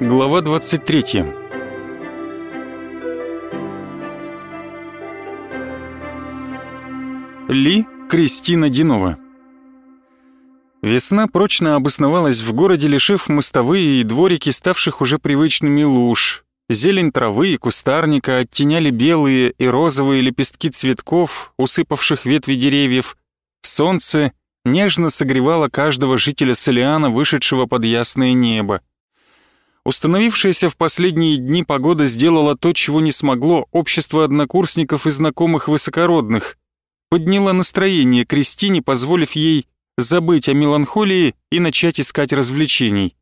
Глава 23 Ли Кристина Динова Весна прочно обосновалась в городе, лишив мостовые и дворики, ставших уже привычными луж. Зелень травы и кустарника оттеняли белые и розовые лепестки цветков, усыпавших ветви деревьев. Солнце нежно согревало каждого жителя Солиана, вышедшего под ясное небо. Установившаяся в последние дни погода сделала то, чего не смогло общество однокурсников и знакомых высокородных. Подняла настроение Кристине, позволив ей забыть о меланхолии и начать искать развлечений.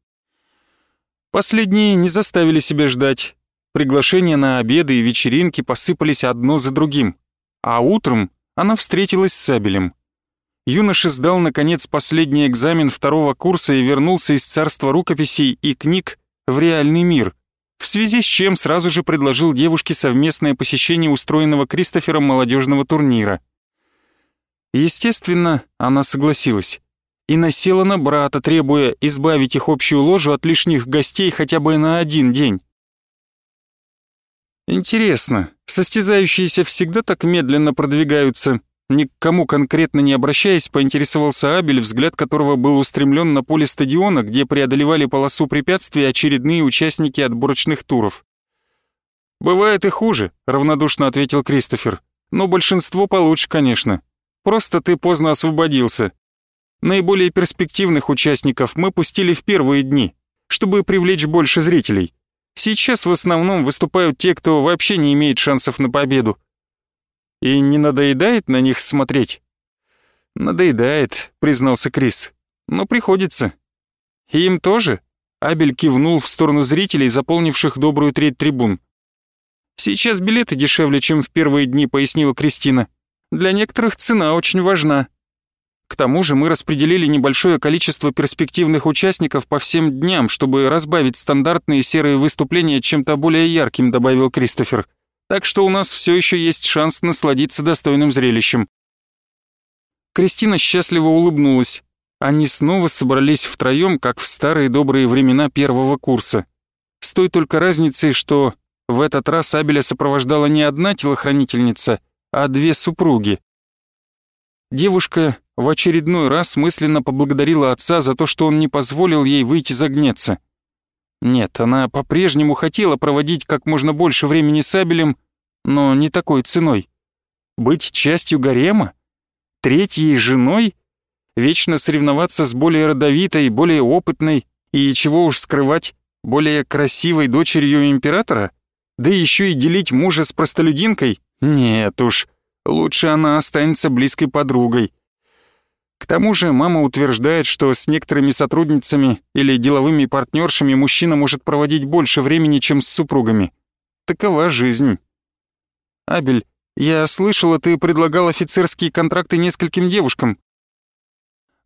Последние не заставили себя ждать. Приглашения на обеды и вечеринки посыпались одно за другим. А утром она встретилась с Сабелем. Юноша сдал, наконец, последний экзамен второго курса и вернулся из царства рукописей и книг в реальный мир, в связи с чем сразу же предложил девушке совместное посещение устроенного Кристофером молодежного турнира. Естественно, она согласилась и насела на брата, требуя избавить их общую ложу от лишних гостей хотя бы на один день. Интересно, состязающиеся всегда так медленно продвигаются? Ни к кому конкретно не обращаясь, поинтересовался Абель, взгляд которого был устремлен на поле стадиона, где преодолевали полосу препятствий очередные участники отборочных туров. «Бывает и хуже», — равнодушно ответил Кристофер. «Но большинство получше, конечно. Просто ты поздно освободился. Наиболее перспективных участников мы пустили в первые дни, чтобы привлечь больше зрителей. Сейчас в основном выступают те, кто вообще не имеет шансов на победу. И не надоедает на них смотреть? Надоедает, признался Крис. Но приходится. Им тоже? Абель кивнул в сторону зрителей, заполнивших добрую треть трибун. «Сейчас билеты дешевле, чем в первые дни», — пояснила Кристина. «Для некоторых цена очень важна». К тому же мы распределили небольшое количество перспективных участников по всем дням, чтобы разбавить стандартные серые выступления чем-то более ярким, добавил Кристофер. Так что у нас все еще есть шанс насладиться достойным зрелищем. Кристина счастливо улыбнулась. Они снова собрались втроем, как в старые добрые времена первого курса. С той только разницей, что в этот раз Абеля сопровождала не одна телохранительница, а две супруги. Девушка в очередной раз мысленно поблагодарила отца за то, что он не позволил ей выйти загнеться. Нет, она по-прежнему хотела проводить как можно больше времени с Абелем, но не такой ценой. Быть частью гарема? Третьей женой? Вечно соревноваться с более родовитой, более опытной и, чего уж скрывать, более красивой дочерью императора? Да еще и делить мужа с простолюдинкой? Нет уж, лучше она останется близкой подругой. К тому же мама утверждает, что с некоторыми сотрудницами или деловыми партнершами мужчина может проводить больше времени, чем с супругами. Такова жизнь. Абель, я слышала, ты предлагал офицерские контракты нескольким девушкам.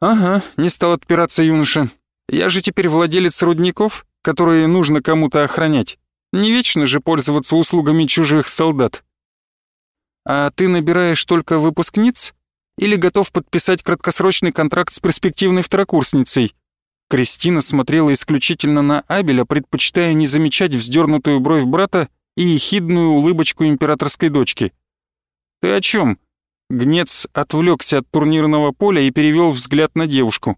Ага, не стал отпираться юноша. Я же теперь владелец рудников, которые нужно кому-то охранять. Не вечно же пользоваться услугами чужих солдат. А ты набираешь только выпускниц? Или готов подписать краткосрочный контракт с перспективной второкурсницей. Кристина смотрела исключительно на Абеля, предпочитая не замечать вздернутую бровь брата и ехидную улыбочку императорской дочки. «Ты о чем?» Гнец отвлекся от турнирного поля и перевел взгляд на девушку.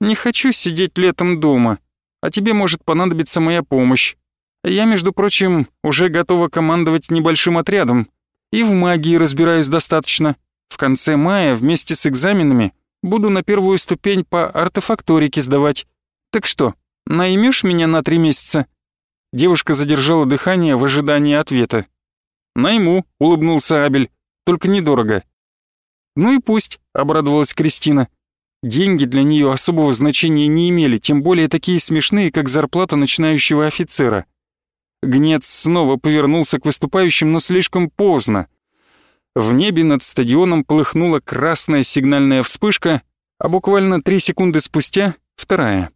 «Не хочу сидеть летом дома, а тебе может понадобиться моя помощь. Я, между прочим, уже готова командовать небольшим отрядом, и в магии разбираюсь достаточно. В конце мая вместе с экзаменами буду на первую ступень по артефакторике сдавать. Так что, наймешь меня на три месяца?» Девушка задержала дыхание в ожидании ответа. «Найму», — улыбнулся Абель, — «только недорого». «Ну и пусть», — обрадовалась Кристина. Деньги для нее особого значения не имели, тем более такие смешные, как зарплата начинающего офицера. Гнец снова повернулся к выступающим, но слишком поздно. В небе над стадионом полыхнула красная сигнальная вспышка, а буквально три секунды спустя — вторая.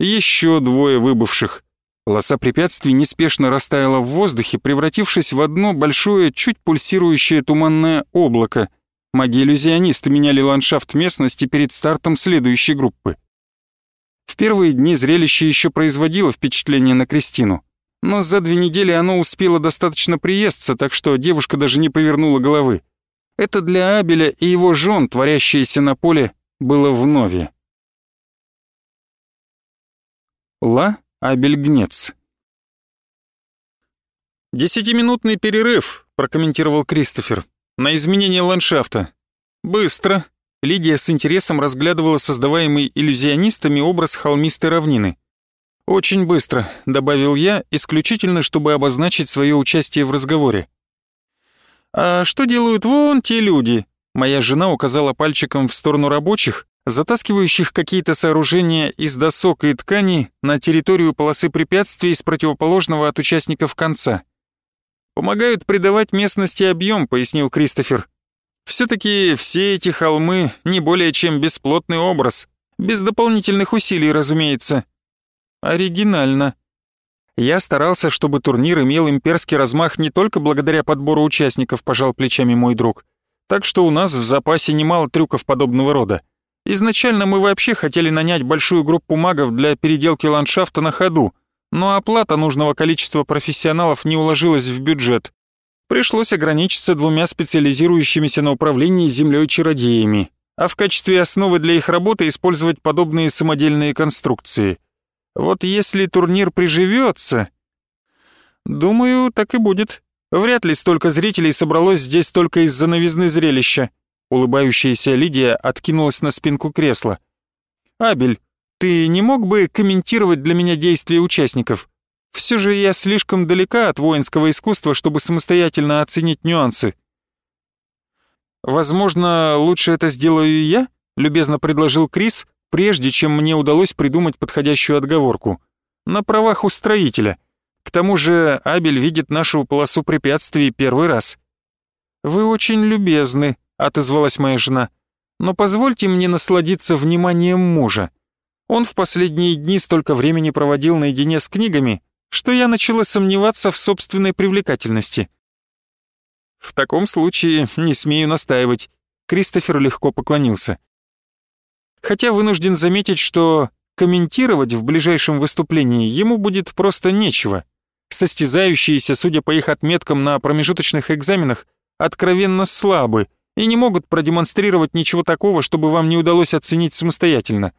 Еще двое выбывших. Полоса препятствий неспешно растаяла в воздухе, превратившись в одно большое, чуть пульсирующее туманное облако. Маги-иллюзионисты меняли ландшафт местности перед стартом следующей группы. В первые дни зрелище еще производило впечатление на Кристину, но за две недели оно успело достаточно приесться, так что девушка даже не повернула головы. Это для Абеля и его жен, творящееся на поле, было вновь. Ла Абель Гнец «Десятиминутный перерыв», — прокомментировал Кристофер, — «на изменение ландшафта. Быстро». Лидия с интересом разглядывала создаваемый иллюзионистами образ холмистой равнины. «Очень быстро», — добавил я, исключительно чтобы обозначить свое участие в разговоре. «А что делают вон те люди?» Моя жена указала пальчиком в сторону рабочих, затаскивающих какие-то сооружения из досок и тканей на территорию полосы препятствий с противоположного от участников конца. «Помогают придавать местности объем», — пояснил Кристофер. «Все-таки все эти холмы не более чем бесплотный образ, без дополнительных усилий, разумеется». «Оригинально», я старался, чтобы турнир имел имперский размах не только благодаря подбору участников, пожал плечами мой друг. Так что у нас в запасе немало трюков подобного рода. Изначально мы вообще хотели нанять большую группу магов для переделки ландшафта на ходу, но оплата нужного количества профессионалов не уложилась в бюджет. Пришлось ограничиться двумя специализирующимися на управлении землей чародеями, а в качестве основы для их работы использовать подобные самодельные конструкции — вот если турнир приживется... Думаю, так и будет. Вряд ли столько зрителей собралось здесь только из-за новизны зрелища. Улыбающаяся Лидия откинулась на спинку кресла. «Абель, ты не мог бы комментировать для меня действия участников? Все же я слишком далека от воинского искусства, чтобы самостоятельно оценить нюансы». «Возможно, лучше это сделаю я?» — любезно предложил Крис, прежде чем мне удалось придумать подходящую отговорку. На правах устроителя. К тому же Абель видит нашу полосу препятствий первый раз. «Вы очень любезны», — отозвалась моя жена. «Но позвольте мне насладиться вниманием мужа. Он в последние дни столько времени проводил наедине с книгами, что я начала сомневаться в собственной привлекательности». «В таком случае не смею настаивать», — Кристофер легко поклонился хотя вынужден заметить, что комментировать в ближайшем выступлении ему будет просто нечего. Состязающиеся, судя по их отметкам на промежуточных экзаменах, откровенно слабы и не могут продемонстрировать ничего такого, чтобы вам не удалось оценить самостоятельно.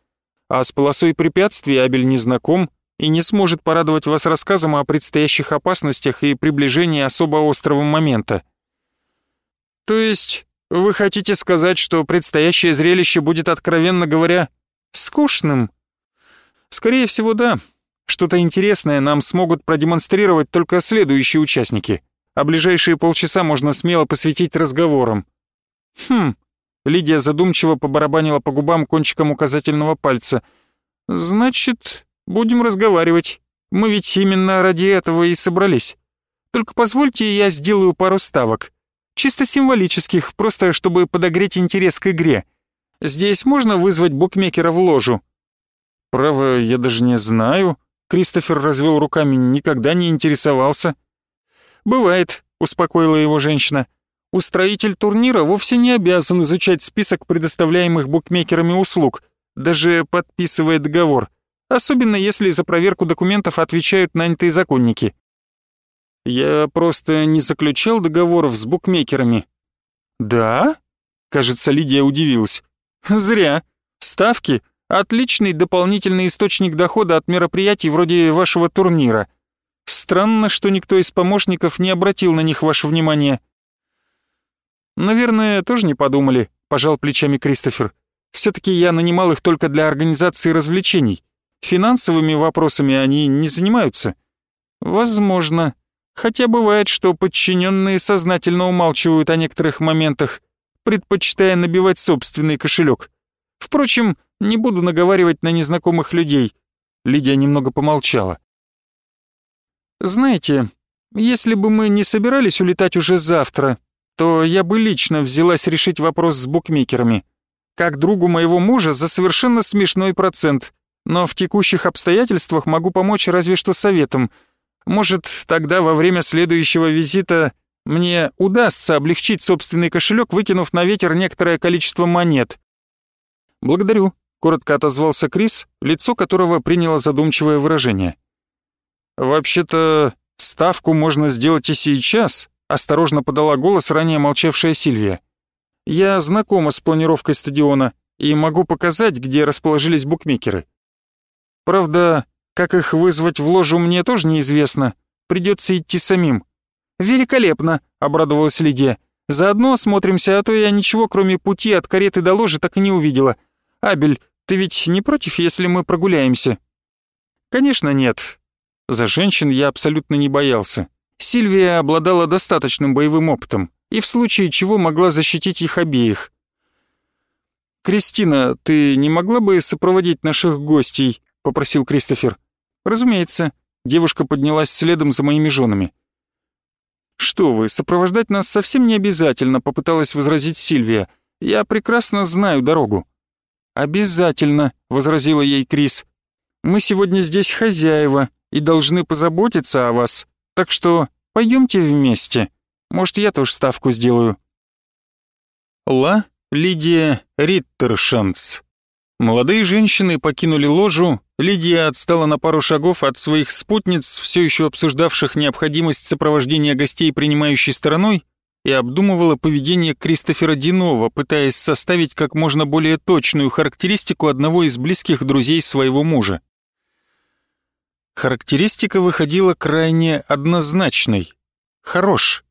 А с полосой препятствий Абель не знаком и не сможет порадовать вас рассказом о предстоящих опасностях и приближении особо острого момента. То есть вы хотите сказать, что предстоящее зрелище будет, откровенно говоря, скучным? Скорее всего, да. Что-то интересное нам смогут продемонстрировать только следующие участники, а ближайшие полчаса можно смело посвятить разговорам. Хм, Лидия задумчиво побарабанила по губам кончиком указательного пальца. «Значит, будем разговаривать. Мы ведь именно ради этого и собрались. Только позвольте, я сделаю пару ставок. Чисто символических, просто чтобы подогреть интерес к игре. Здесь можно вызвать букмекера в ложу?» «Право, я даже не знаю». Кристофер развел руками, никогда не интересовался. «Бывает», — успокоила его женщина. «Устроитель турнира вовсе не обязан изучать список предоставляемых букмекерами услуг, даже подписывая договор, особенно если за проверку документов отвечают нанятые законники. Я просто не заключал договоров с букмекерами. Да? Кажется, Лидия удивилась. Зря. Ставки — отличный дополнительный источник дохода от мероприятий вроде вашего турнира. Странно, что никто из помощников не обратил на них ваше внимание. Наверное, тоже не подумали, пожал плечами Кристофер. Все-таки я нанимал их только для организации развлечений. Финансовыми вопросами они не занимаются. Возможно. Хотя бывает, что подчиненные сознательно умалчивают о некоторых моментах, предпочитая набивать собственный кошелек. Впрочем, не буду наговаривать на незнакомых людей. Лидия немного помолчала. Знаете, если бы мы не собирались улетать уже завтра, то я бы лично взялась решить вопрос с букмекерами. Как другу моего мужа за совершенно смешной процент, но в текущих обстоятельствах могу помочь разве что советом — может, тогда во время следующего визита мне удастся облегчить собственный кошелек, выкинув на ветер некоторое количество монет. Благодарю, коротко отозвался Крис, лицо которого приняло задумчивое выражение. «Вообще-то, ставку можно сделать и сейчас», осторожно подала голос ранее молчавшая Сильвия. «Я знакома с планировкой стадиона и могу показать, где расположились букмекеры. Правда, как их вызвать в ложу мне тоже неизвестно, придется идти самим». «Великолепно», — обрадовалась Лидия. «Заодно осмотримся, а то я ничего, кроме пути от кареты до ложи, так и не увидела. Абель, ты ведь не против, если мы прогуляемся?» «Конечно нет. За женщин я абсолютно не боялся. Сильвия обладала достаточным боевым опытом и в случае чего могла защитить их обеих. «Кристина, ты не могла бы сопроводить наших гостей?» — попросил Кристофер. «Разумеется». Девушка поднялась следом за моими женами. «Что вы, сопровождать нас совсем не обязательно», — попыталась возразить Сильвия. «Я прекрасно знаю дорогу». «Обязательно», — возразила ей Крис. «Мы сегодня здесь хозяева и должны позаботиться о вас, так что пойдемте вместе. Может, я тоже ставку сделаю». Ла Лидия Риттершанц. Молодые женщины покинули ложу, Лидия отстала на пару шагов от своих спутниц, все еще обсуждавших необходимость сопровождения гостей принимающей стороной, и обдумывала поведение Кристофера Динова, пытаясь составить как можно более точную характеристику одного из близких друзей своего мужа. Характеристика выходила крайне однозначной. Хорош.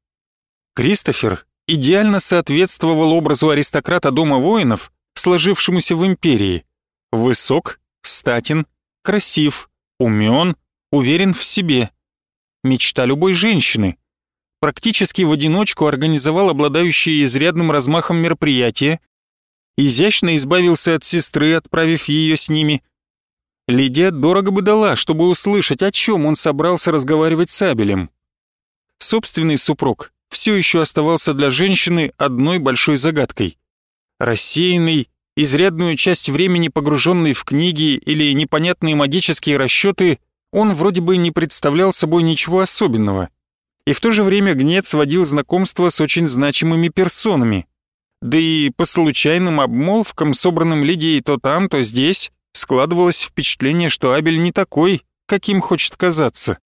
Кристофер идеально соответствовал образу аристократа дома воинов, сложившемуся в империи. Высок, статен, красив, умен, уверен в себе. Мечта любой женщины. Практически в одиночку организовал обладающие изрядным размахом мероприятие, изящно избавился от сестры, отправив ее с ними. Лидия дорого бы дала, чтобы услышать, о чем он собрался разговаривать с Абелем. Собственный супруг все еще оставался для женщины одной большой загадкой. Рассеянный, изрядную часть времени погруженный в книги или непонятные магические расчеты, он вроде бы не представлял собой ничего особенного. И в то же время Гнец водил знакомство с очень значимыми персонами. Да и по случайным обмолвкам, собранным Лидией то там, то здесь, складывалось впечатление, что Абель не такой, каким хочет казаться.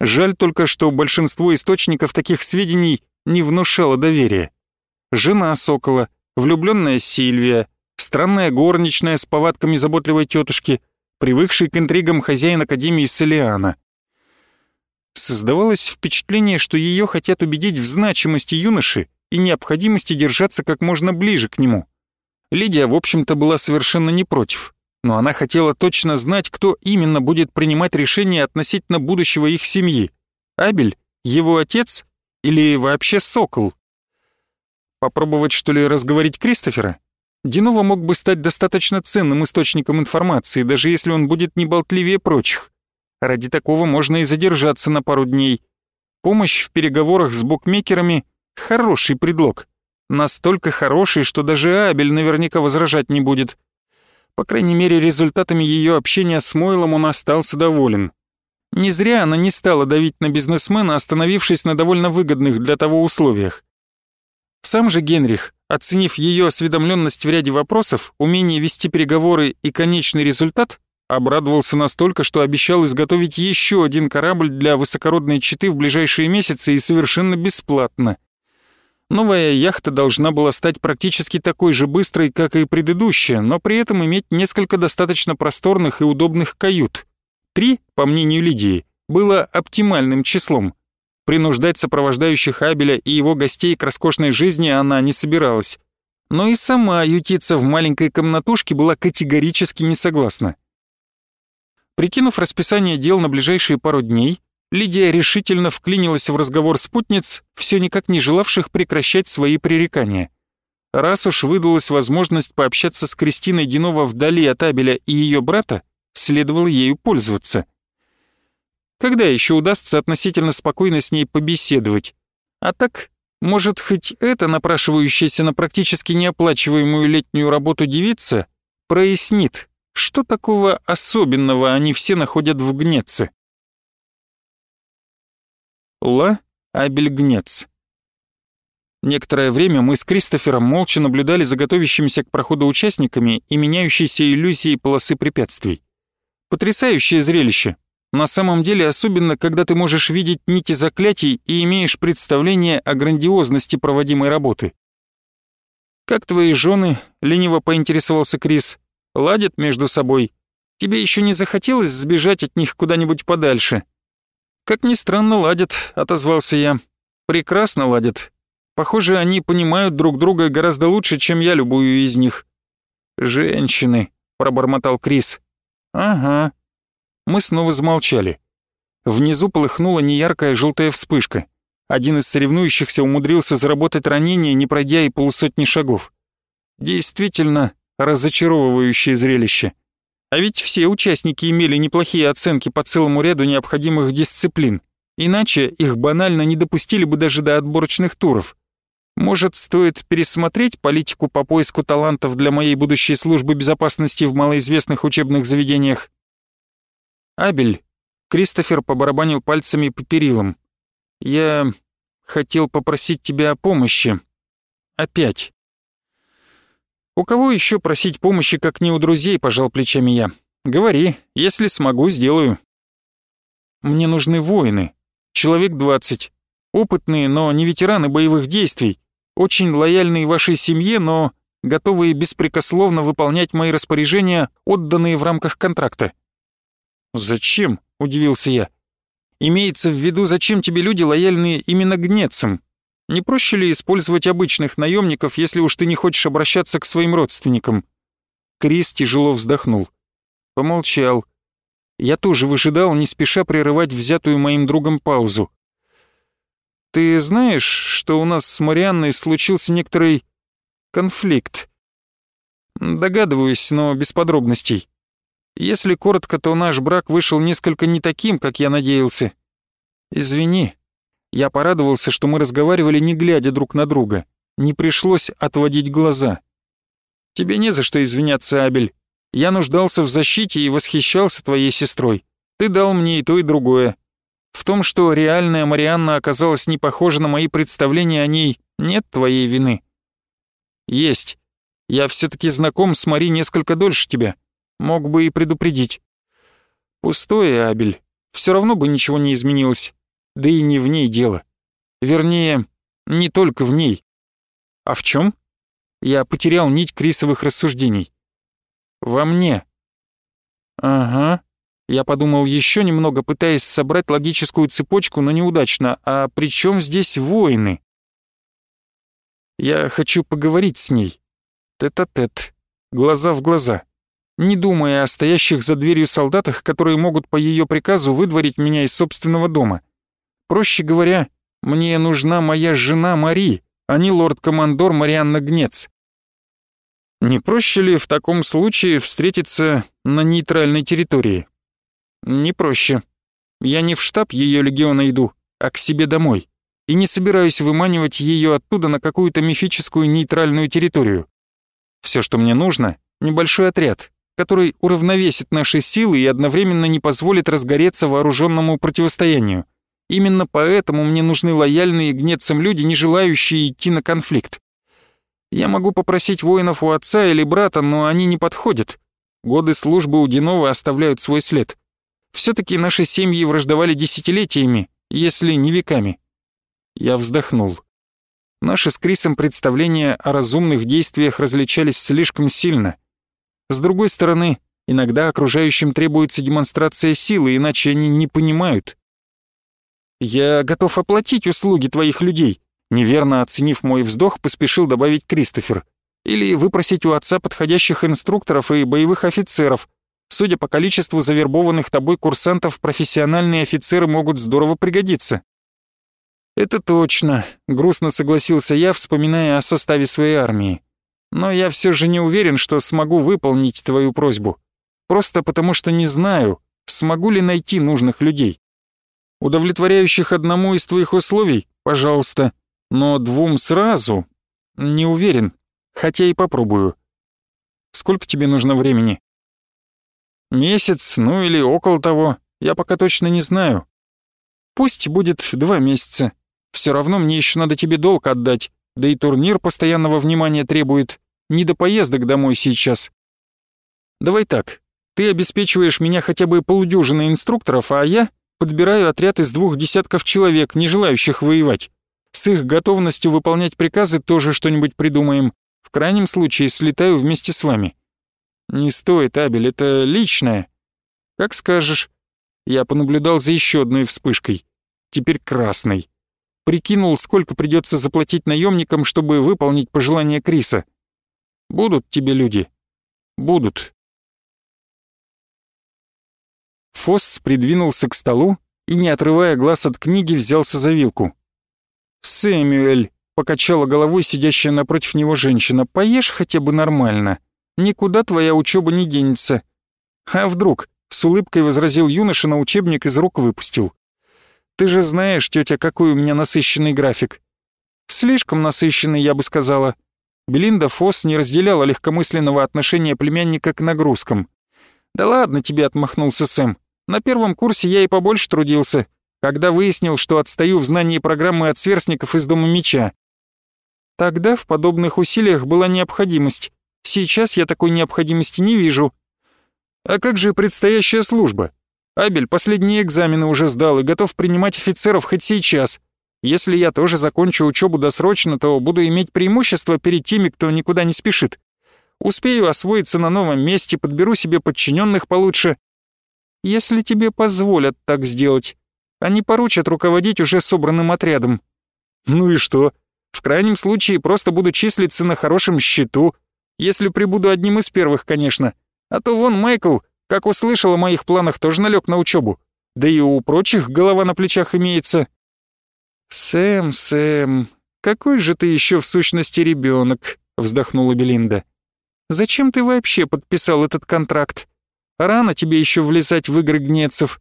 Жаль только, что большинство источников таких сведений не внушало доверия. Жена Сокола, влюбленная Сильвия, странная горничная с повадками заботливой тетушки, привыкший к интригам хозяин Академии Селиана. Создавалось впечатление, что ее хотят убедить в значимости юноши и необходимости держаться как можно ближе к нему. Лидия, в общем-то, была совершенно не против, но она хотела точно знать, кто именно будет принимать решение относительно будущего их семьи. Абель, его отец или вообще Сокол? Попробовать, что ли, разговорить Кристофера? Динова мог бы стать достаточно ценным источником информации, даже если он будет не болтливее прочих. Ради такого можно и задержаться на пару дней. Помощь в переговорах с букмекерами — хороший предлог. Настолько хороший, что даже Абель наверняка возражать не будет. По крайней мере, результатами ее общения с Мойлом он остался доволен. Не зря она не стала давить на бизнесмена, остановившись на довольно выгодных для того условиях. Сам же Генрих, оценив ее осведомленность в ряде вопросов, умение вести переговоры и конечный результат, обрадовался настолько, что обещал изготовить еще один корабль для высокородной четы в ближайшие месяцы и совершенно бесплатно. Новая яхта должна была стать практически такой же быстрой, как и предыдущая, но при этом иметь несколько достаточно просторных и удобных кают. Три, по мнению Лидии, было оптимальным числом. Принуждать сопровождающих Абеля и его гостей к роскошной жизни она не собиралась. Но и сама ютиться в маленькой комнатушке была категорически не согласна. Прикинув расписание дел на ближайшие пару дней, Лидия решительно вклинилась в разговор спутниц, все никак не желавших прекращать свои пререкания. Раз уж выдалась возможность пообщаться с Кристиной Динова вдали от Абеля и ее брата, следовало ею пользоваться. Когда еще удастся относительно спокойно с ней побеседовать? А так, может, хоть эта напрашивающаяся на практически неоплачиваемую летнюю работу девица прояснит, что такого особенного они все находят в Гнеце. Ла Абельгнец Некоторое время мы с Кристофером молча наблюдали за готовящимися к проходу участниками и меняющейся иллюзией полосы препятствий. Потрясающее зрелище. На самом деле, особенно, когда ты можешь видеть нити заклятий и имеешь представление о грандиозности проводимой работы. «Как твои жены?» — лениво поинтересовался Крис. «Ладят между собой? Тебе еще не захотелось сбежать от них куда-нибудь подальше?» «Как ни странно, ладят», — отозвался я. «Прекрасно ладят. Похоже, они понимают друг друга гораздо лучше, чем я любую из них». «Женщины», — пробормотал Крис. «Ага». Мы снова замолчали. Внизу полыхнула неяркая желтая вспышка. Один из соревнующихся умудрился заработать ранение, не пройдя и полусотни шагов. Действительно разочаровывающее зрелище. А ведь все участники имели неплохие оценки по целому ряду необходимых дисциплин. Иначе их банально не допустили бы даже до отборочных туров. Может, стоит пересмотреть политику по поиску талантов для моей будущей службы безопасности в малоизвестных учебных заведениях? Абель, Кристофер побарабанил пальцами по перилам. Я хотел попросить тебя о помощи. Опять. У кого еще просить помощи, как не у друзей, пожал плечами я. Говори, если смогу, сделаю. Мне нужны воины. Человек двадцать. Опытные, но не ветераны боевых действий. Очень лояльные вашей семье, но готовые беспрекословно выполнять мои распоряжения, отданные в рамках контракта. «Зачем?» — удивился я. Имеется в виду, зачем тебе люди, лояльные именно гнецам? Не проще ли использовать обычных наемников, если уж ты не хочешь обращаться к своим родственникам?» Крис тяжело вздохнул. Помолчал. Я тоже выжидал, не спеша прерывать взятую моим другом паузу. «Ты знаешь, что у нас с Марианной случился некоторый конфликт?» «Догадываюсь, но без подробностей. Если коротко, то наш брак вышел несколько не таким, как я надеялся. Извини. Я порадовался, что мы разговаривали, не глядя друг на друга. Не пришлось отводить глаза. Тебе не за что извиняться, Абель. Я нуждался в защите и восхищался твоей сестрой. Ты дал мне и то, и другое. В том, что реальная Марианна оказалась не похожа на мои представления о ней, нет твоей вины. Есть. Я все-таки знаком с Мари несколько дольше тебя. Мог бы и предупредить. Пустое, Абель. Все равно бы ничего не изменилось. Да и не в ней дело. Вернее, не только в ней. А в чем? Я потерял нить Крисовых рассуждений. Во мне. Ага. Я подумал еще немного, пытаясь собрать логическую цепочку, но неудачно. А при чем здесь воины? Я хочу поговорить с ней. Тет-а-тет. -тет. Глаза в глаза не думая о стоящих за дверью солдатах, которые могут по ее приказу выдворить меня из собственного дома. Проще говоря, мне нужна моя жена Мари, а не лорд-командор Марианна Гнец. Не проще ли в таком случае встретиться на нейтральной территории? Не проще. Я не в штаб ее легиона иду, а к себе домой. И не собираюсь выманивать ее оттуда на какую-то мифическую нейтральную территорию. Все, что мне нужно, небольшой отряд, который уравновесит наши силы и одновременно не позволит разгореться вооруженному противостоянию. Именно поэтому мне нужны лояльные гнецам люди, не желающие идти на конфликт. Я могу попросить воинов у отца или брата, но они не подходят. Годы службы у Динова оставляют свой след. Все-таки наши семьи враждовали десятилетиями, если не веками. Я вздохнул. Наши с Крисом представления о разумных действиях различались слишком сильно — с другой стороны, иногда окружающим требуется демонстрация силы, иначе они не понимают. «Я готов оплатить услуги твоих людей», неверно оценив мой вздох, поспешил добавить Кристофер. «Или выпросить у отца подходящих инструкторов и боевых офицеров. Судя по количеству завербованных тобой курсантов, профессиональные офицеры могут здорово пригодиться». «Это точно», — грустно согласился я, вспоминая о составе своей армии но я все же не уверен, что смогу выполнить твою просьбу. Просто потому что не знаю, смогу ли найти нужных людей. Удовлетворяющих одному из твоих условий, пожалуйста, но двум сразу? Не уверен, хотя и попробую. Сколько тебе нужно времени? Месяц, ну или около того, я пока точно не знаю. Пусть будет два месяца. Все равно мне еще надо тебе долг отдать, Да и турнир постоянного внимания требует. Не до поездок домой сейчас. Давай так, ты обеспечиваешь меня хотя бы полудюжиной инструкторов, а я подбираю отряд из двух десятков человек, не желающих воевать. С их готовностью выполнять приказы тоже что-нибудь придумаем. В крайнем случае слетаю вместе с вами. Не стоит, Абель, это личное. Как скажешь. Я понаблюдал за еще одной вспышкой. Теперь красной. Прикинул, сколько придется заплатить наемникам, чтобы выполнить пожелания Криса. Будут тебе люди? Будут. Фосс придвинулся к столу и, не отрывая глаз от книги, взялся за вилку. «Сэмюэль», — покачала головой сидящая напротив него женщина, — «поешь хотя бы нормально. Никуда твоя учеба не денется». «А вдруг?» — с улыбкой возразил юноша, на учебник из рук выпустил. «Ты же знаешь, тетя, какой у меня насыщенный график». «Слишком насыщенный, я бы сказала». Белинда Фосс не разделяла легкомысленного отношения племянника к нагрузкам. «Да ладно тебе», — отмахнулся Сэм. «На первом курсе я и побольше трудился, когда выяснил, что отстаю в знании программы от сверстников из Дома Меча. Тогда в подобных усилиях была необходимость. Сейчас я такой необходимости не вижу. А как же предстоящая служба? Абель последние экзамены уже сдал и готов принимать офицеров хоть сейчас. Если я тоже закончу учебу досрочно, то буду иметь преимущество перед теми, кто никуда не спешит. Успею освоиться на новом месте, подберу себе подчиненных получше. Если тебе позволят так сделать, они поручат руководить уже собранным отрядом. Ну и что? В крайнем случае просто буду числиться на хорошем счету, если прибуду одним из первых, конечно. А то вон Майкл, как услышал о моих планах, тоже налег на учебу. Да и у прочих голова на плечах имеется. Сэм, Сэм, какой же ты еще в сущности ребенок, вздохнула Белинда. Зачем ты вообще подписал этот контракт? Рано тебе еще влезать в игры гнецев.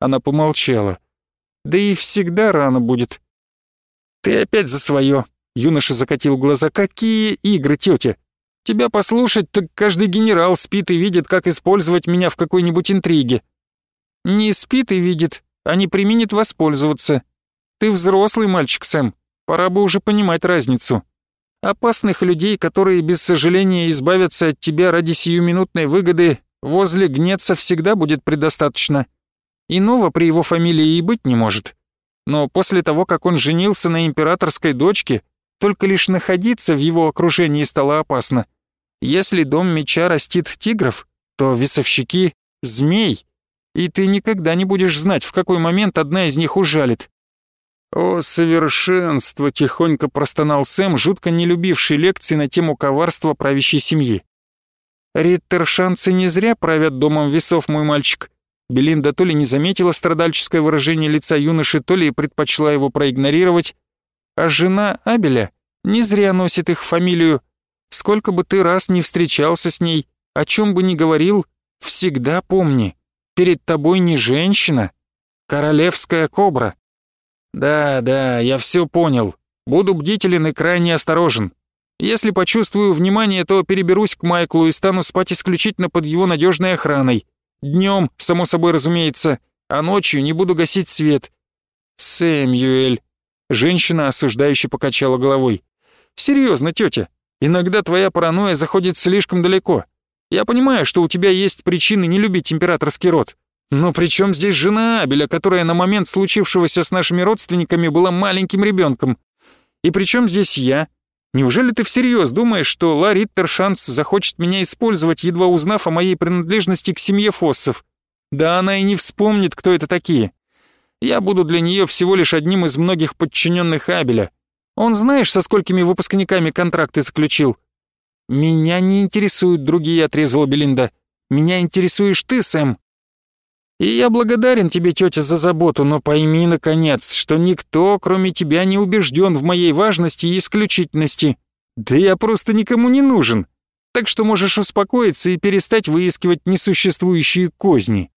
Она помолчала. Да и всегда рано будет. Ты опять за свое. Юноша закатил глаза. Какие игры, тетя? Тебя послушать, так каждый генерал спит и видит, как использовать меня в какой-нибудь интриге. Не спит и видит, а не применит воспользоваться. Ты взрослый мальчик, Сэм. Пора бы уже понимать разницу. Опасных людей, которые без сожаления избавятся от тебя ради сиюминутной выгоды, возле гнеца всегда будет предостаточно. Иного при его фамилии и быть не может. Но после того, как он женился на императорской дочке, только лишь находиться в его окружении стало опасно. Если дом меча растит тигров, то весовщики — змей, и ты никогда не будешь знать, в какой момент одна из них ужалит. «О, совершенство!» — тихонько простонал Сэм, жутко не любивший лекции на тему коварства правящей семьи. «Риттершанцы не зря правят домом весов, мой мальчик. Белинда то ли не заметила страдальческое выражение лица юноши, то ли предпочла его проигнорировать. А жена Абеля не зря носит их фамилию. Сколько бы ты раз не встречался с ней, о чем бы ни говорил, всегда помни, перед тобой не женщина, королевская кобра. Да, да, я все понял. Буду бдителен и крайне осторожен. Если почувствую внимание, то переберусь к Майклу и стану спать исключительно под его надежной охраной. Днем, само собой разумеется, а ночью не буду гасить свет. Сэмюэль. Женщина осуждающе покачала головой. Серьезно, тетя, иногда твоя паранойя заходит слишком далеко. Я понимаю, что у тебя есть причины не любить императорский род. Но при чем здесь жена Абеля, которая на момент случившегося с нашими родственниками была маленьким ребенком? И при чем здесь я, Неужели ты всерьез думаешь, что Ла Риттершанс захочет меня использовать, едва узнав о моей принадлежности к семье Фоссов? Да она и не вспомнит, кто это такие. Я буду для нее всего лишь одним из многих подчиненных Абеля. Он знаешь, со сколькими выпускниками контракты заключил? Меня не интересуют другие, отрезала Белинда. Меня интересуешь ты, Сэм. И я благодарен тебе, тетя, за заботу, но пойми, наконец, что никто, кроме тебя, не убежден в моей важности и исключительности. Да я просто никому не нужен. Так что можешь успокоиться и перестать выискивать несуществующие козни.